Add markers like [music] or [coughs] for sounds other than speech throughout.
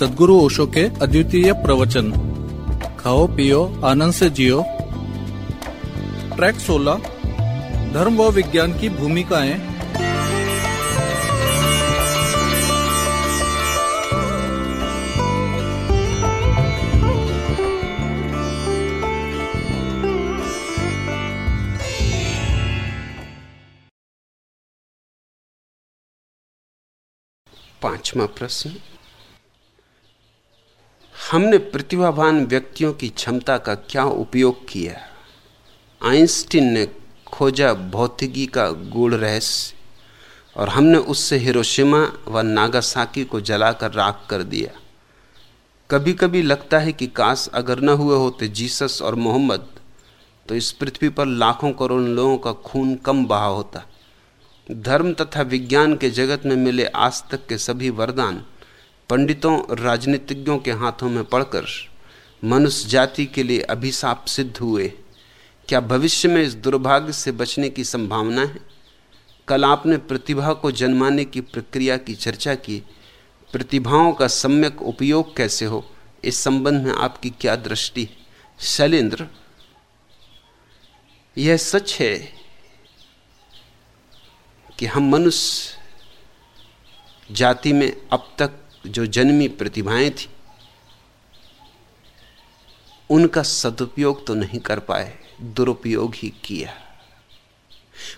सदगुरु ओशो के अद्वितीय प्रवचन। खाओ, पियो, आनंद से जियो। ट्रैक 16 धर्म व विज्ञान की भूमिकाएँ। पांचवा प्रश्न हमने प्रतिभावान व्यक्तियों की क्षमता का क्या उपयोग किया? आइंस्टीन ने खोजा भौतिकी का गूढ़ रहस्य और हमने उससे हिरोशिमा व नागासाकी को जलाकर राख कर दिया। कभी कभी लगता है कि काश अगर न हुए होते जीसस और मोहम्मद तो इस पृथ्वी पर लाखों करोड़ लोगों का खून कम बहा होता। धर्म तथा विज्ञान के जगत में मिले आज तक के सभी वरदान पंडितों, राजनीतिज्ञों के हाथों में पड़कर मनुष्य जाति के लिए अभिशाप सिद्ध हुए। क्या भविष्य में इस दुर्भाग्य से बचने की संभावना है? कल आपने प्रतिभा को जन्माने की प्रक्रिया की चर्चा की। प्रतिभाओं का सम्यक उपयोग कैसे हो? इस संबंध में आपकी क्या दृष्टि शैलेंद्र, यह सच है कि हम मनुष्य जाति में अब तक जो जन्मी प्रतिभाएँ थी, उनका सदुपयोग तो नहीं कर पाए, दुरुपयोग ही किया।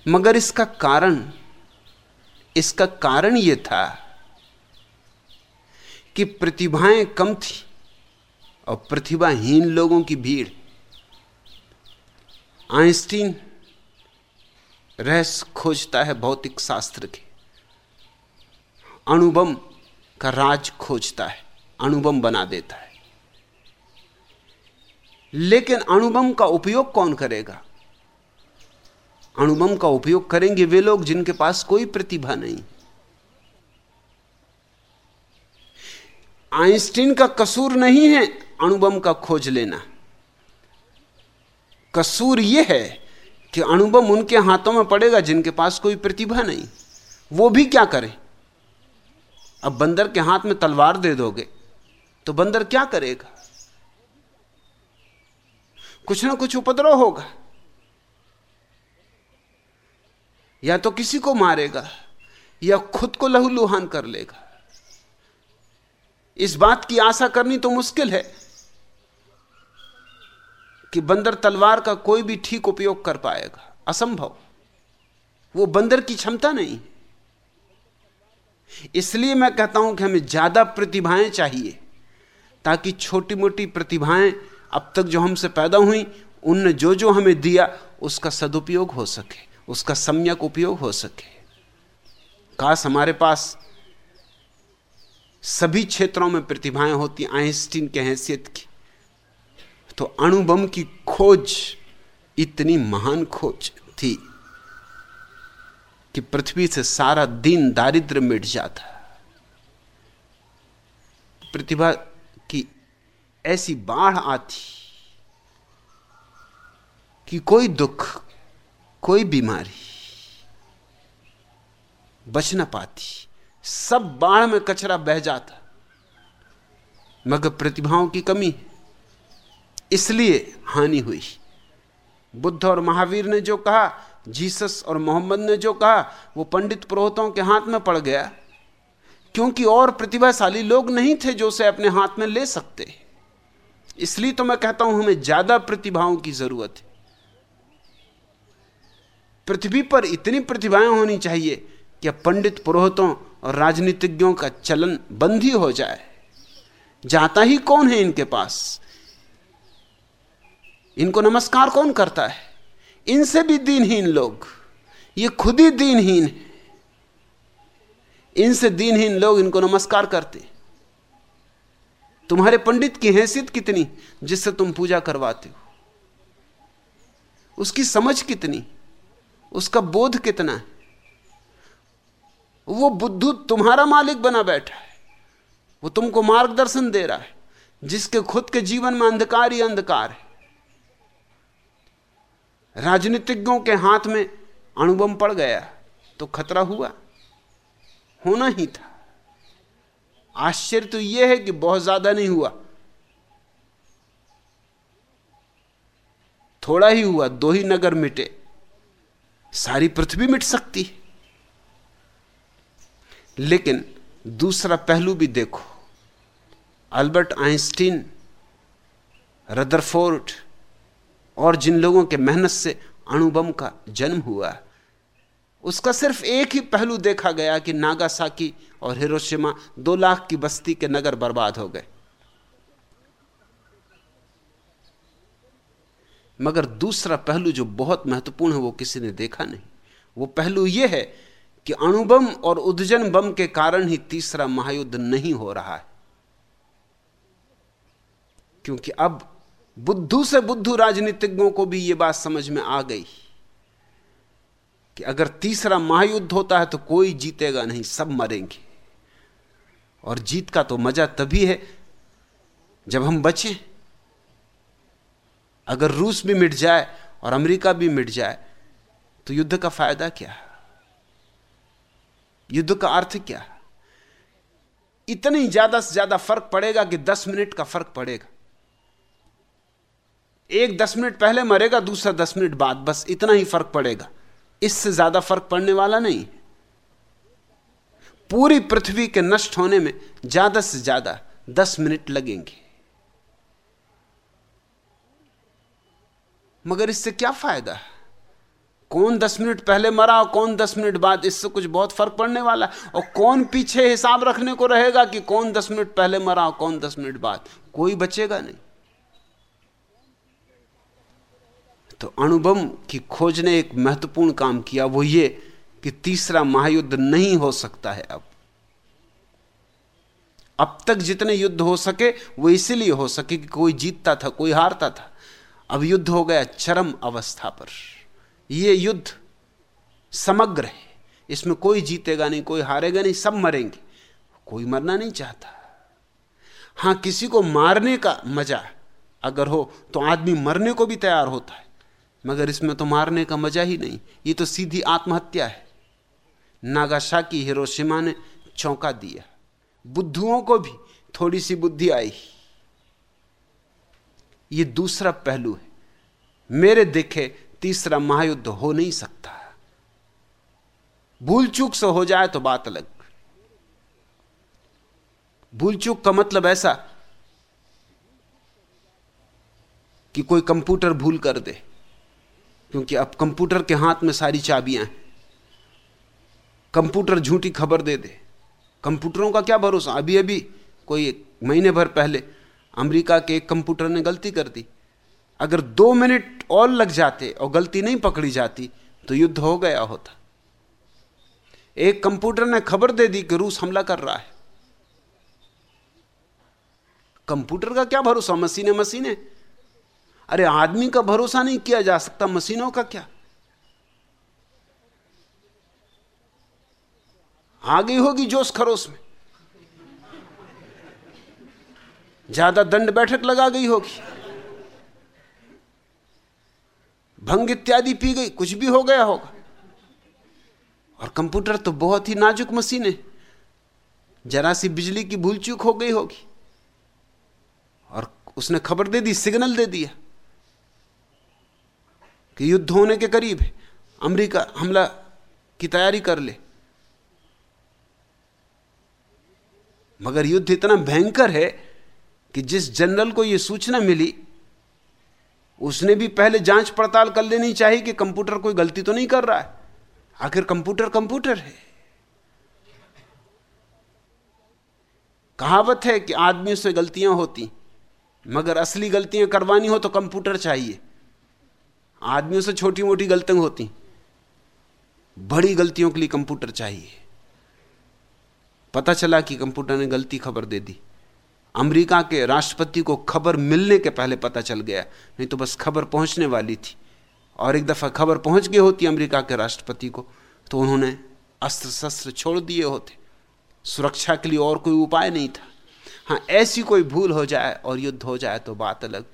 मगर इसका कारण इसका कारण यह था कि प्रतिभाएँ कम थी और प्रतिभाहीन लोगों की भीड़। आइंस्टीन रहस्य खोजता है भौतिक शास्त्र के। अणुबम का राज खोजता है अणुबम बना देता है। लेकिन अणुबम का उपयोग कौन करेगा? अणुबम का उपयोग करेंगे वे लोग जिनके पास कोई प्रतिभा नहीं। आइंस्टीन का कसूर नहीं है अणुबम का खोज लेना। कसूर यह है कि अणुबम उनके हाथों में पड़ेगा जिनके पास कोई प्रतिभा नहीं। वो भी क्या करें? अब बंदर के हाथ में तलवार दे दोगे तो बंदर क्या करेगा? कुछ ना कुछ उपद्रव होगा। या तो किसी को मारेगा, या खुद को लहूलुहान कर लेगा। इस बात की आशा करनी तो मुश्किल है कि बंदर तलवार का कोई भी ठीक उपयोग कर पाएगा। असंभव। वो बंदर की क्षमता नहीं इसलिए मैं कहता हूँ कि हमें ज़्यादा प्रतिभाएँ चाहिए, ताकि छोटी मोटी प्रतिभाएँ अब तक जो हमसे पैदा हुई, उनने जो जो हमें दिया, उसका सदुपयोग हो सके, उसका सम्यक उपयोग हो सके। काश हमारे पास सभी क्षेत्रों में प्रतिभाएँ होती, आइंस्टीन के हैसियत की तो अणुबम की खोज इतनी महान खोज थी। कि पृथ्वी से सारा दिन दारिद्र मिट जाता प्रतिभा की ऐसी बाढ़ आती कि कोई दुख, कोई बीमारी बच न पाती। सब बाढ़ में कचरा बह जाता, मगर प्रतिभाओं की कमी इसलिए हानि हुई। बुद्ध और महावीर ने जो कहा जीसस और मोहम्मद ने जो कहा, वो पंडित पुरोहितों के हाथ में पड़ गया। क्योंकि और प्रतिभाशाली लोग नहीं थे जो उसे अपने हाथ में ले सकते। इसलिए तो मैं कहता हूँ, हमें ज़्यादा प्रतिभाओं की ज़रूरत है। पृथ्वी पर इतनी प्रतिभाएँ होनी चाहिए कि पंडित पुरोहितों और राजनीतिज्ञों का चलन बंद ही हो जाए। जाता ही कौन है इनके पास? इनको नमस्कार कौन करता है? इनसे भी दीनहीन लोग, ये खुद ही दीनहीन है। इनसे दीनहीन लोग इनको नमस्कार करते तुम्हारे पंडित की हैसियत कितनी जिससे तुम पूजा करवाते हो? उसकी समझ कितनी? उसका बोध कितना है? वो बुद्धू तुम्हारा मालिक बना बैठा है। वो तुमको मार्गदर्शन दे रहा है, जिसके खुद के जीवन में अंधकार ही अंधकार है। राजनीतिज्ञों के हाथ में अणुबम पड़ गया तो खतरा हुआ। होना ही था। आश्चर्य तो यह है कि बहुत ज़्यादा नहीं हुआ। थोड़ा ही हुआ, दो ही नगर मिटे। सारी पृथ्वी मिट सकती। लेकिन दूसरा पहलू भी देखो। अल्बर्ट आइंस्टीन, रदरफोर्ड और जिन लोगों के मेहनत से अणुबम का जन्म हुआ, उसका सिर्फ़ एक ही पहलू देखा गया कि नागासाकी और हिरोशिमा दो लाख की बस्ती के नगर बर्बाद हो गए। मगर दूसरा पहलू जो बहुत महत्वपूर्ण है, वो किसी ने देखा नहीं। वो पहलू यह है कि अणुबम और उद्जन बम के कारण ही तीसरा महायुद्ध नहीं हो रहा है। क्योंकि अब बुद्धू से बुद्धू राजनीतिज्ञों को भी यह बात समझ में आ गई कि अगर तीसरा महायुद्ध होता है तो कोई जीतेगा नहीं, सब मरेंगे। और जीत का तो मज़ा तभी है जब हम बचें। अगर रूस भी मिट जाए और अमेरिका भी मिट जाए तो युद्ध का फ़ायदा क्या युद्ध का अर्थ क्या इतनी ज़्यादा से ज़्यादा फ़र्क पड़ेगा कि दस मिनट का फ़र्क पड़ेगा। एक दस मिनट पहले मरेगा, दूसरा दस मिनट बाद। बस इतना ही फ़र्क पड़ेगा। इससे ज़्यादा फ़र्क पड़ने वाला नहीं। पूरी पृथ्वी के नष्ट होने में ज़्यादा से ज़्यादा दस मिनट लगेंगे। मगर इससे क्या फ़ायदा? है कौन दस मिनट पहले मरा और कौन दस मिनट बाद? इससे कुछ बहुत फ़र्क पड़ने वाला। और कौन पीछे हिसाब रखने को रहेगा कि कौन दस मिनट पहले मरा और कौन दस मिनट बाद? कोई बचेगा नहीं। तो अणुबम की खोज ने एक महत्वपूर्ण काम किया, वो ये कि तीसरा महायुद्ध नहीं हो सकता है अब। अब तक जितने युद्ध हो सके, वो इसीलिए हो सके कि कोई जीतता था, कोई हारता था। अब युद्ध हो गया चरम अवस्था पर। यह युद्ध समग्र है। इसमें कोई जीतेगा नहीं, कोई हारेगा नहीं, सब मरेंगे। कोई मरना नहीं चाहता। हाँ, किसी को मारने का मज़ा अगर हो तो आदमी मरने को भी तैयार होता है। मगर इसमें तो मारने का मज़ा ही नहीं। ये तो सीधी आत्महत्या है। नागासाकी हिरोशिमा ने चौंका दिया। बुद्धुओं को भी थोड़ी सी बुद्धि आई। ये दूसरा पहलू है। मेरे देखे तीसरा महायुद्ध हो नहीं सकता। भूल चूक से हो जाए तो बात अलग। भूल चूक का मतलब ऐसा कि कोई कंप्यूटर भूल कर दे। क्योंकि अब कंप्यूटर के हाथ में सारी चाबियाँ हैं। कंप्यूटर झूठी खबर दे दे। कंप्यूटरों का क्या भरोसा? अभी अभी कोई महीने भर पहले अमेरिका के एक कंप्यूटर ने गलती कर दी। अगर दो मिनट और लग जाते और गलती नहीं पकड़ी जाती तो युद्ध हो गया होता। एक कंप्यूटर ने खबर दे दी कि रूस हमला कर रहा है। कंप्यूटर का क्या भरोसा? मशीने मशीनें। अरे आदमी का भरोसा नहीं किया जा सकता, मशीनों का क्या? आ गई होगी जोश खरोश में। ज़्यादा दंड बैठक लगा गई होगी। भंग इत्यादि पी गई, कुछ भी हो गया होगा। और कंप्यूटर तो बहुत ही नाजुक मशीन है। जरा सी बिजली की भूल चूक हो गई होगी। और उसने खबर दे दी, सिग्नल दे दिया। कि युद्ध होने के करीब है। अमेरिका हमला की तैयारी कर ले। मगर युद्ध इतना भयंकर है कि जिस जनरल को यह सूचना मिली, उसने भी पहले जाँच पड़ताल कर लेनी चाहिए कि कंप्यूटर कोई गलती तो नहीं कर रहा है। आखिर कंप्यूटर कंप्यूटर है। कहावत है कि आदमियों से गलतियाँ होती, मगर असली गलतियाँ करवानी हो तो कंप्यूटर चाहिए। आदमियों से छोटी मोटी गलतियाँ होती बड़ी गलतियों के लिए कंप्यूटर चाहिए। पता चला कि कंप्यूटर ने गलती खबर दे दी। अमेरिका के राष्ट्रपति को खबर मिलने के पहले पता चल गया, नहीं तो बस खबर पहुँचने वाली थी। और एक दफ़ा खबर पहुँच गई होती अमेरिका के राष्ट्रपति को तो उन्होंने अस्त्र शस्त्र छोड़ दिए होते। सुरक्षा के लिए और कोई उपाय नहीं था। हाँ ऐसी कोई भूल हो जाए और युद्ध हो जाए तो बात अलग।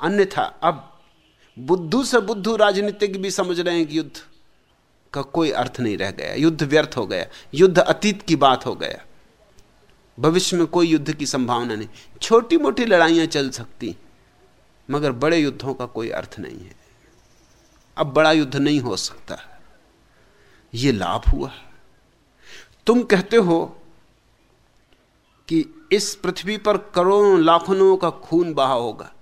अन्यथा, अब बुद्धू से बुद्धू राजनीतिक भी समझ रहे हैं कि युद्ध का कोई अर्थ नहीं रह गया। युद्ध व्यर्थ हो गया। युद्ध अतीत की बात हो गया। भविष्य में कोई युद्ध की संभावना नहीं। छोटी मोटी लड़ाइयाँ चल सकती मगर बड़े युद्धों का कोई अर्थ नहीं है। अब बड़ा युद्ध नहीं हो सकता। यह लाभ हुआ। तुम कहते हो कि इस पृथ्वी पर करोड़ों, लाखों का खून बहा होगा।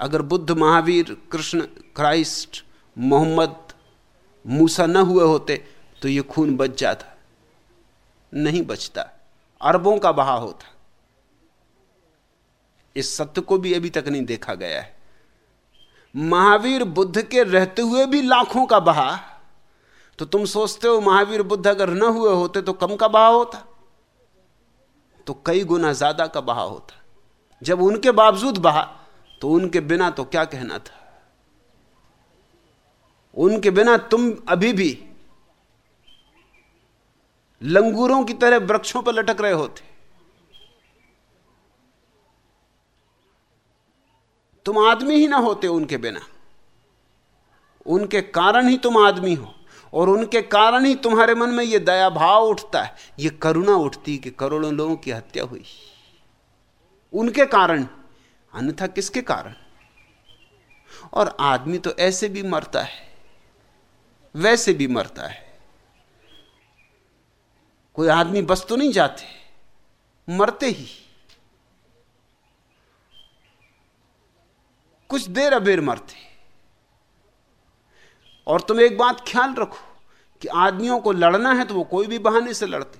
अगर बुद्ध महावीर, कृष्ण, क्राइस्ट, मोहम्मद, मूसा न हुए होते तो ये खून बच जाता, नहीं बचता, अरबों का बहा होता। इस सत्य को भी अभी तक नहीं देखा गया है। महावीर बुद्ध के रहते हुए भी लाखों का बहा तो तुम सोचते हो महावीर बुद्ध अगर न हुए होते तो कम का बहा होता तो कई गुना ज़्यादा का बहा होता। जब उनके बावजूद बहा तो उनके बिना तो क्या कहना था? उनके बिना तुम अभी भी लंगूरों की तरह वृक्षों पर लटक रहे होते। तुम आदमी ही ना होते उनके बिना। उनके कारण ही तुम आदमी हो, और उनके कारण ही तुम्हारे मन में यह दया भाव उठता है यह करुणा उठती कि करोड़ों लोगों की हत्या हुई। उनके कारण अन्यथा किसके कारण? और आदमी तो ऐसे भी मरता है, वैसे भी मरता है। कोई आदमी बस तो नहीं जाते, मरते ही। कुछ देर अबेर मरते। और तुम एक बात ख्याल रखो कि आदमियों को लड़ना है तो वो कोई भी बहाने से लड़ते।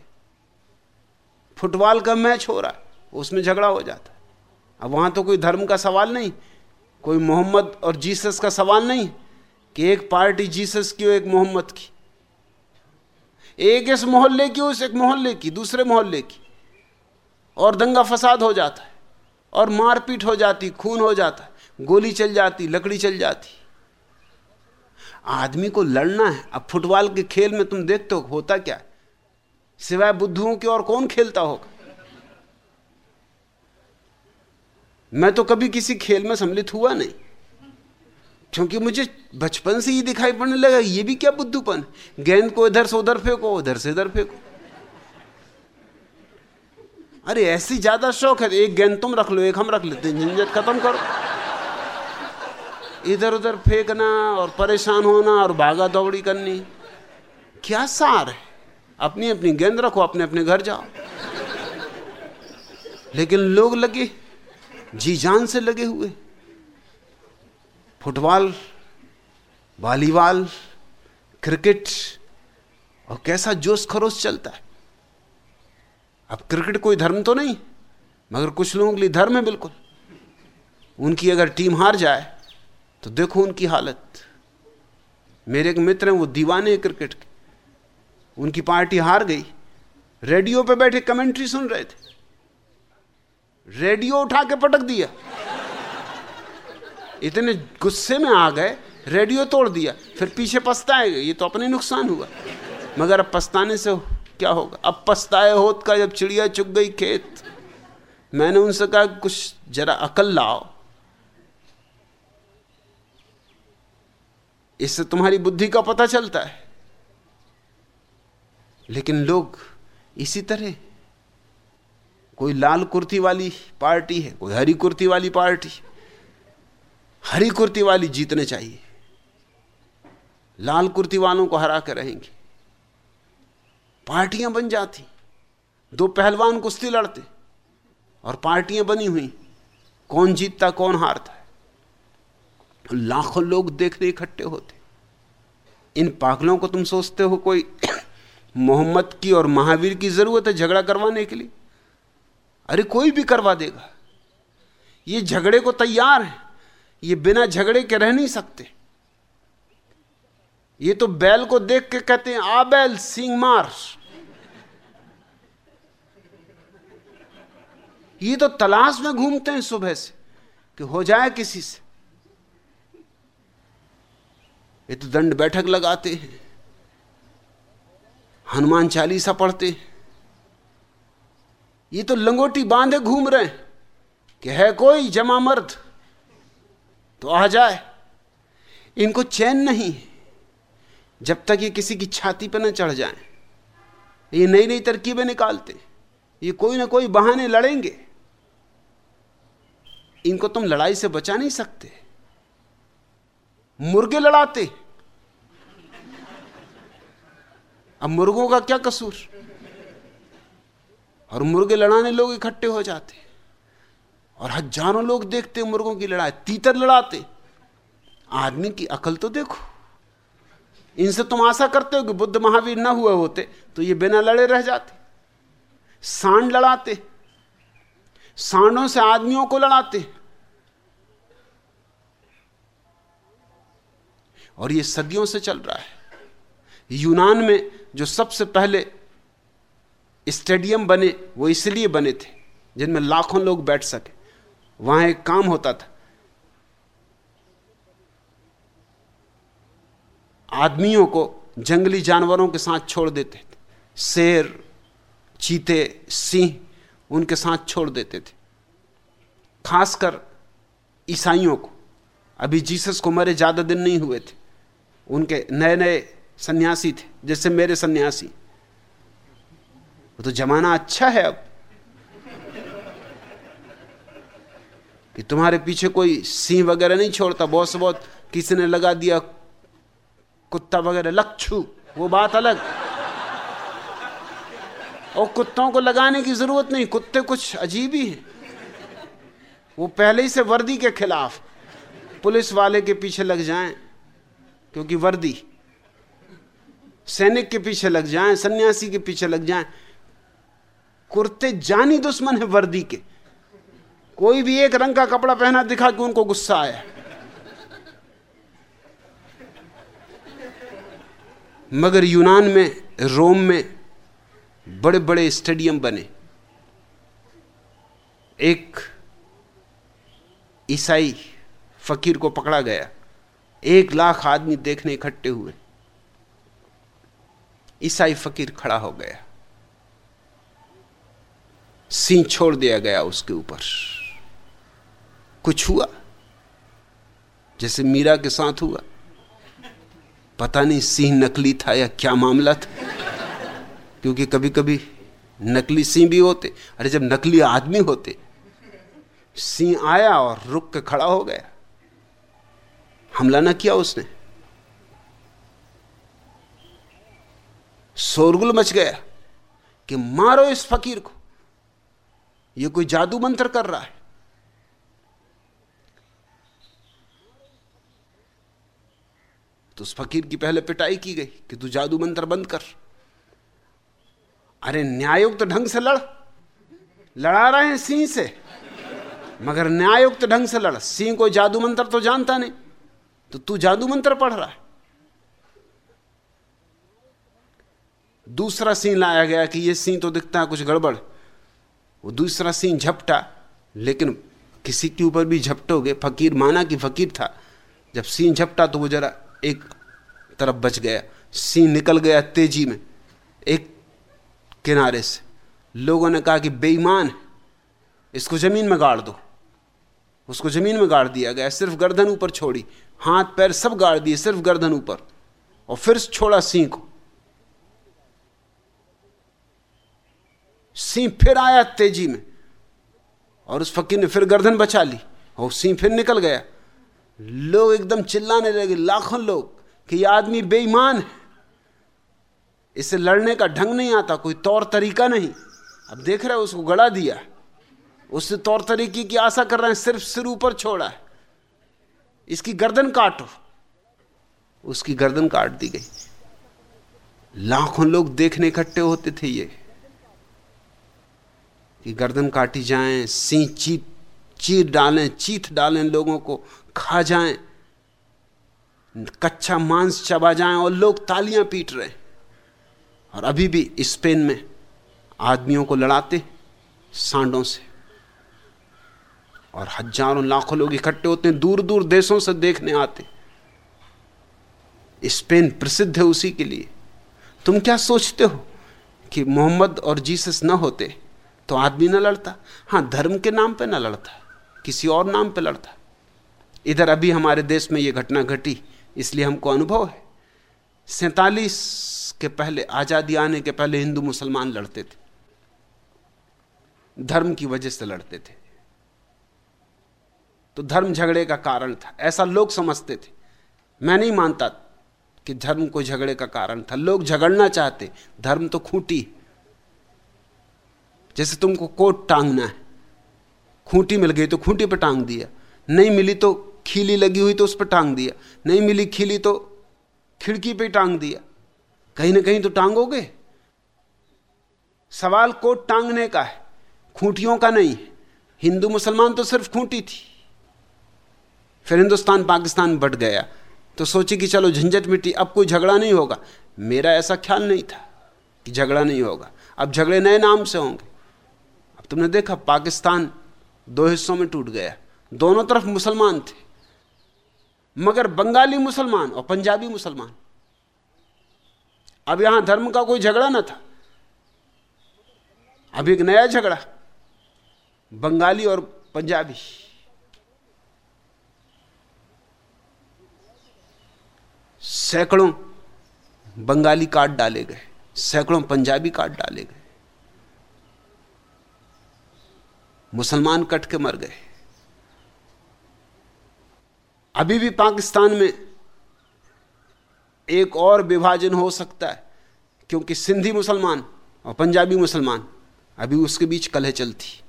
फुटबॉल का मैच हो रहा है, उसमें झगड़ा हो जाता। अब वहाँ तो कोई धर्म का सवाल नहीं, कोई मोहम्मद और जीसस का सवाल नहीं कि एक पार्टी जीसस की हो एक मोहम्मद की। एक इस मोहल्ले की उस एक मोहल्ले की, दूसरे मोहल्ले की। और दंगा फसाद हो जाता है, और मारपीट हो जाती, खून हो जाता है, गोली चल जाती, लकड़ी चल जाती। आदमी को लड़ना है, अब फुटबॉल के खेल में तुम देखते हो, होता क्या? सिवाय बुद्धुओं के और कौन खेलता होगा? मैं तो कभी किसी खेल में सम्मिलित हुआ नहीं। क्योंकि मुझे बचपन से ही दिखाई पड़ने लगा, ये भी क्या बुद्धूपन? गेंद को इधर से उधर फेंको, उधर से इधर फेंको। अरे, ऐसी ज़्यादा शौक है, एक गेंद तुम रख लो, एक हम रख लेते झंझट खत्म करो। इधर उधर फेंकना और परेशान होना और भागा दौड़ी करनी, क्या सार है? अपनी अपनी गेंद रखो अपने अपने घर जाओ। लेकिन लोग लगे जी जान से लगे हुए। फुटबॉल, वॉलीबॉल, क्रिकेट, और कैसा जोश खरोश चलता है। अब क्रिकेट कोई धर्म तो नहीं, मगर कुछ लोगों के लिए धर्म है बिल्कुल। उनकी अगर टीम हार जाए तो देखो उनकी हालत। मेरे एक मित्र हैं, वो दीवाने हैं क्रिकेट के। उनकी पार्टी हार गई। रेडियो पे बैठे कमेंट्री सुन रहे थे। रेडियो उठा के पटक दिया। इतने गुस्से में आ गए, रेडियो तोड़ दिया, फिर पीछे पछताएँगे ये तो अपने नुकसान हुआ। मगर अब पछताने से क्या होगा? अब पछताए होत का जब चिड़िया चुग गई खेत, मैंने उनसे कहा, कुछ जरा अकल लाओ। इससे तुम्हारी बुद्धि का पता चलता है। लेकिन लोग इसी तरह कोई लाल कुर्ती वाली पार्टी है, कोई हरी कुर्ती वाली पार्टी, हरी कुर्ती वाली जीतने चाहिए। लाल कुर्ती वालों को हरा कर रहेंगे। पार्टियाँ बन जाती, दो पहलवान कुश्ती लड़ते, और पार्टियाँ बनी हुई, कौन जीतता, कौन हारता लाखों लोग देखने इकट्ठे होते। इन पागलों को तुम सोचते हो कोई [coughs] मोहम्मद की और महावीर की ज़रूरत है झगड़ा करवाने के लिए? अरे कोई भी करवा देगा। ये झगड़े को तैयार है। ये बिना झगड़े के रह नहीं सकते। ये तो बैल को देख के कहते हैं, आ बैल सिंह मार। ये तो तलाश में घूमते हैं सुबह से कि हो जाए किसी से। ये तो दंड बैठक लगाते हैं। हनुमान चालीसा पढ़ते हैं। ये तो लंगोटी बांधे घूम रहे हैं कि है कोई जमा मर्द? तो आ जाए। इनको चैन नहीं जब तक ये किसी की छाती पर ना चढ़ जाए। ये नई नई तरकीबें निकालते ये कोई ना कोई बहाने लड़ेंगे। इनको तुम लड़ाई से बचा नहीं सकते। मुर्गे लड़ाते। अब मुर्गों का क्या कसूर? और मुर्गे लड़ाने लोग इकट्ठे हो जाते और हज़ारों लोग देखते मुर्गों की लड़ाई, तीतर लड़ाते। आदमी की अकल तो देखो। इनसे तुम आशा करते हो कि बुद्ध महावीर ना हुए होते तो ये बिना लड़े रह जाते। सांड लड़ाते। सांडों से आदमियों को लड़ाते। और ये सदियों से चल रहा है। यूनान में जो सबसे पहले स्टेडियम बने, वो इसलिए बने थे, जिनमें लाखों लोग बैठ सके। वहाँ एक काम होता था। आदमियों को जंगली जानवरों के साथ छोड़ देते थे। शेर, चीते, सिंह, उनके साथ छोड़ देते थे। खासकर ईसाइयों को। अभी जीसस को मरे ज़्यादा दिन नहीं हुए थे। उनके नए नए सन्यासी थे, जैसे मेरे सन्यासी। वो तो जमाना अच्छा है अब। कि तुम्हारे पीछे कोई सिंह वगैरह नहीं छोड़ता, बहुत से बहुत किसी ने लगा दिया कुत्ता वगैरह लक्षु वो बात अलग। और कुत्तों को लगाने की ज़रूरत नहीं, कुत्ते कुछ अजीब ही हैं। वो पहले ही से वर्दी के खिलाफ पुलिस वाले के पीछे लग जाएँ, क्योंकि वर्दी, सैनिक के पीछे लग जाएँ, सन्यासी के पीछे लग जाएँ कुर्ते जानी दुश्मन है वर्दी के। कोई भी एक रंग का कपड़ा पहना दिखा कि उनको गुस्सा आया। मगर यूनान में, रोम में बड़े बड़े स्टेडियम बने। एक ईसाई फकीर को पकड़ा गया। एक लाख आदमी देखने इकट्ठे हुए। ईसाई फकीर खड़ा हो गया। सिंह छोड़ दिया गया उसके ऊपर। कुछ हुआ? जैसे मीरा के साथ हुआ। पता नहीं सिंह नकली था या क्या मामला था। क्योंकि कभी कभी नकली सिंह भी होते। अरे जब नकली आदमी होते, सिंह आया और रुक के खड़ा हो गया। हमला ना किया उसने। शोरगुल मच गया कि मारो इस फकीर को। यह कोई जादू मंत्र कर रहा है। तो उस फकीर की पहले पिटाई की गई कि तू जादू मंत्र बंद कर। अरे न्यायुक्त ढंग से लड़। लड़ा रहे हैं सिंह से। मगर न्यायुक्त ढंग से लड़। सिंह को जादू मंत्र तो जानता नहीं। तो तू जादू मंत्र पढ़ रहा है। दूसरा सिंह लाया गया कि यह सिंह तो दिखता है कुछ गड़बड़। वो दूसरा सीन झपटा, लेकिन किसी के ऊपर भी झपटोगे, फकीर माना कि फकीर था। जब सीन झपटा तो वो जरा एक तरफ़ बच गया, सीन निकल गया तेज़ी में, एक किनारे से। लोगों ने कहा कि बेईमान है, इसको ज़मीन में गाड़ दो। उसको ज़मीन में गाड़ दिया गया, सिर्फ़ गर्दन ऊपर छोड़ी, हाथ पैर सब गाड़ दिए सिर्फ़ गर्दन ऊपर। और फिर छोड़ा सिंह को। सिंह फिर आया तेज़ी में। और उस फकीर ने फिर गर्दन बचा ली और सिंह फिर निकल गया। लोग एकदम चिल्लाने लगे, लाखों लोग, कि यह आदमी बेईमान है। इसे लड़ने का ढंग नहीं आता, कोई तौर तरीका नहीं। अब देख रहे उसको गड़ा दिया। उससे तौर तरीके की आशा कर रहे हैं, सिर्फ़ सिर ऊपर छोड़ा है। इसकी गर्दन काटो। उसकी गर्दन काट दी गई। लाखों लोग देखने इकट्ठे होते थे ये। कि गर्दन काटी जाए, सिंह चीत, चीर डालें चीथ डालें लोगों को, खा जाएँ। कच्चा मांस चबा जाएँ और लोग तालियाँ पीट रहे और अभी भी स्पेन में आदमियों को लड़ाते सांडों से। और हज़ारों लाखों लोग इकट्ठे होते हैं दूर दूर देशों से देखने आते। स्पेन प्रसिद्ध है उसी के लिए। तुम क्या सोचते हो कि मोहम्मद और जीसस न होते? तो आदमी ना लड़ता। हाँ धर्म के नाम पे ना लड़ता, किसी और नाम पे लड़ता। इधर अभी हमारे देश में यह घटना घटी, इसलिए हमको अनुभव है। सैतालीस के पहले, आज़ादी आने के पहले हिंदू मुसलमान लड़ते थे। धर्म की वजह से लड़ते थे। तो धर्म झगड़े का कारण था। ऐसा लोग समझते थे। मैं नहीं मानता कि धर्म को झगड़े का कारण था। लोग झगड़ना चाहते, धर्म तो खूंटी जैसे तुमको कोट टांगना है। खूंटी मिल गई तो खूंटी पर टांग दिया। नहीं मिली तो खीली लगी हुई तो उस पर टांग दिया। नहीं मिली खीली तो खिड़की पे टांग दिया। कहीं ना कहीं तो टांगोगे। सवाल कोट टांगने का है, खूंटियों का नहीं हिंदू मुसलमान तो सिर्फ़ खूंटी थी। फिर हिंदुस्तान पाकिस्तान बट गया। तो सोचे कि चलो झंझट मिट्टी, अब कोई झगड़ा नहीं होगा। मेरा ऐसा ख्याल नहीं था कि झगड़ा नहीं होगा। अब झगड़े नए नाम से होंगे। तुमने देखा पाकिस्तान दो हिस्सों में टूट गया। दोनों तरफ़ मुसलमान थे, मगर बंगाली मुसलमान और पंजाबी मुसलमान। अब यहाँ धर्म का कोई झगड़ा ना था, अब एक नया झगड़ा, बंगाली और पंजाबी। सैकड़ों बंगाली काट डाले गए, सैकड़ों पंजाबी काट डाले गए। मुसलमान कट के मर गए। अभी भी पाकिस्तान में एक और विभाजन हो सकता है, क्योंकि सिंधी मुसलमान और पंजाबी मुसलमान, अभी उसके बीच कलह चलती।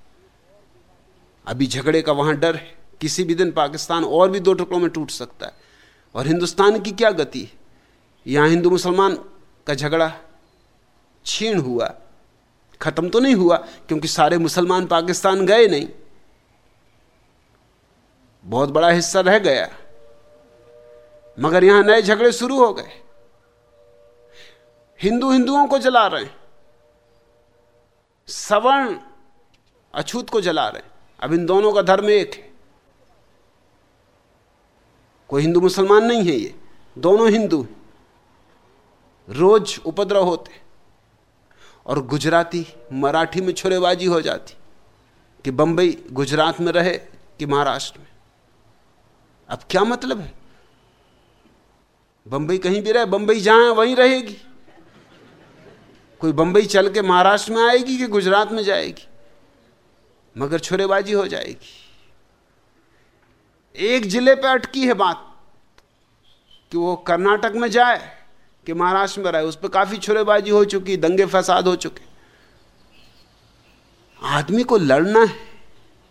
अभी झगड़े का वहाँ डर है, किसी भी दिन पाकिस्तान और भी दो टुकड़ों में टूट सकता है। और हिंदुस्तान की क्या गति है? यहाँ हिंदू मुसलमान का झगड़ा छीण हुआ। खत्म तो नहीं हुआ, क्योंकि सारे मुसलमान पाकिस्तान गए नहीं। बहुत बड़ा हिस्सा रह गया, मगर यहाँ नए झगड़े शुरू हो गए। हिंदू हिंदुओं को जला रहे हैं, सवर्ण अछूत को जला रहे हैं। अब इन दोनों का धर्म एक है। कोई हिंदू मुसलमान नहीं है ये, दोनों हिंदू रोज उपद्रव होते और गुजराती मराठी में छुरेबाजी हो जाती कि बंबई गुजरात में रहे कि महाराष्ट्र में। अब क्या मतलब है? बंबई कहीं भी रहे, बंबई जहाँ वहीं रहेगी। कोई बंबई चल के महाराष्ट्र में आएगी कि गुजरात में जाएगी? मगर छुरेबाजी हो जाएगी। एक ज़िले पे अटकी है बात कि वो कर्नाटक में जाए कि महाराष्ट्र में रहे, उस पर काफ़ी छुरेबाजी हो चुकी, दंगे फसाद हो चुके। आदमी को लड़ना है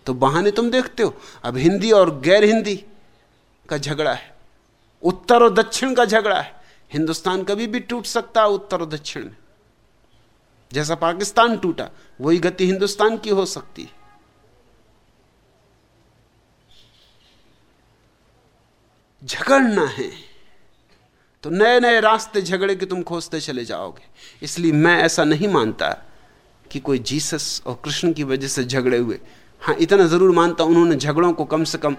तो बहाने तुम देखते हो। अब हिंदी और गैर हिंदी का झगड़ा है, उत्तर और दक्षिण का झगड़ा है। हिंदुस्तान कभी भी टूट सकता है उत्तर और दक्षिण में। जैसा पाकिस्तान टूटा, वही गति हिंदुस्तान की हो सकती है। झगड़ना है। तो नए नए रास्ते झगड़े के तुम खोजते चले जाओगे। इसलिए मैं ऐसा नहीं मानता कि कोई जीसस और कृष्ण की वजह से झगड़े हुए। हाँ इतना ज़रूर मानता उन्होंने झगड़ों को कम से कम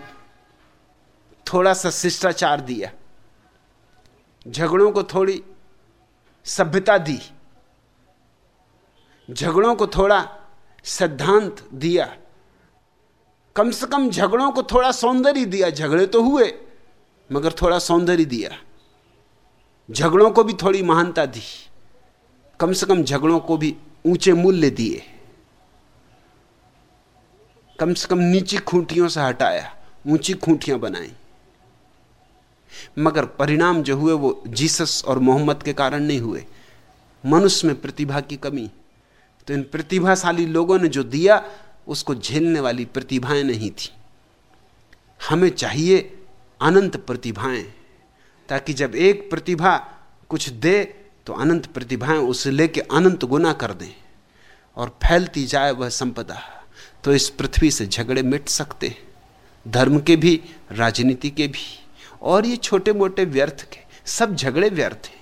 थोड़ा सा शिष्टाचार दिया। झगड़ों को थोड़ी सभ्यता दी। झगड़ों को थोड़ा सिद्धांत दिया। कम से कम झगड़ों को थोड़ा सौंदर्य दिया। झगड़े तो हुए, मगर थोड़ा सौंदर्य दिया। झगड़ों को भी थोड़ी महानता दी। कम से कम झगड़ों को भी ऊँचे मूल्य दिए। कम से कम नीची खूंटियों से हटाया, ऊँची खूंटियाँ बनाई। मगर परिणाम जो हुए वो जीसस और मोहम्मद के कारण नहीं हुए। मनुष्य में प्रतिभा की कमी। तो इन प्रतिभाशाली लोगों ने जो दिया, उसको झेलने वाली प्रतिभाएँ नहीं थी। हमें चाहिए अनंत प्रतिभाएँ। ताकि जब एक प्रतिभा कुछ दे तो अनंत प्रतिभाएँ उसे लेके अनंत गुना कर दें। और फैलती जाए वह संपदा। तो इस पृथ्वी से झगड़े मिट सकते धर्म के भी, राजनीति के भी। और ये छोटे मोटे व्यर्थ के, सब झगड़े व्यर्थ हैं।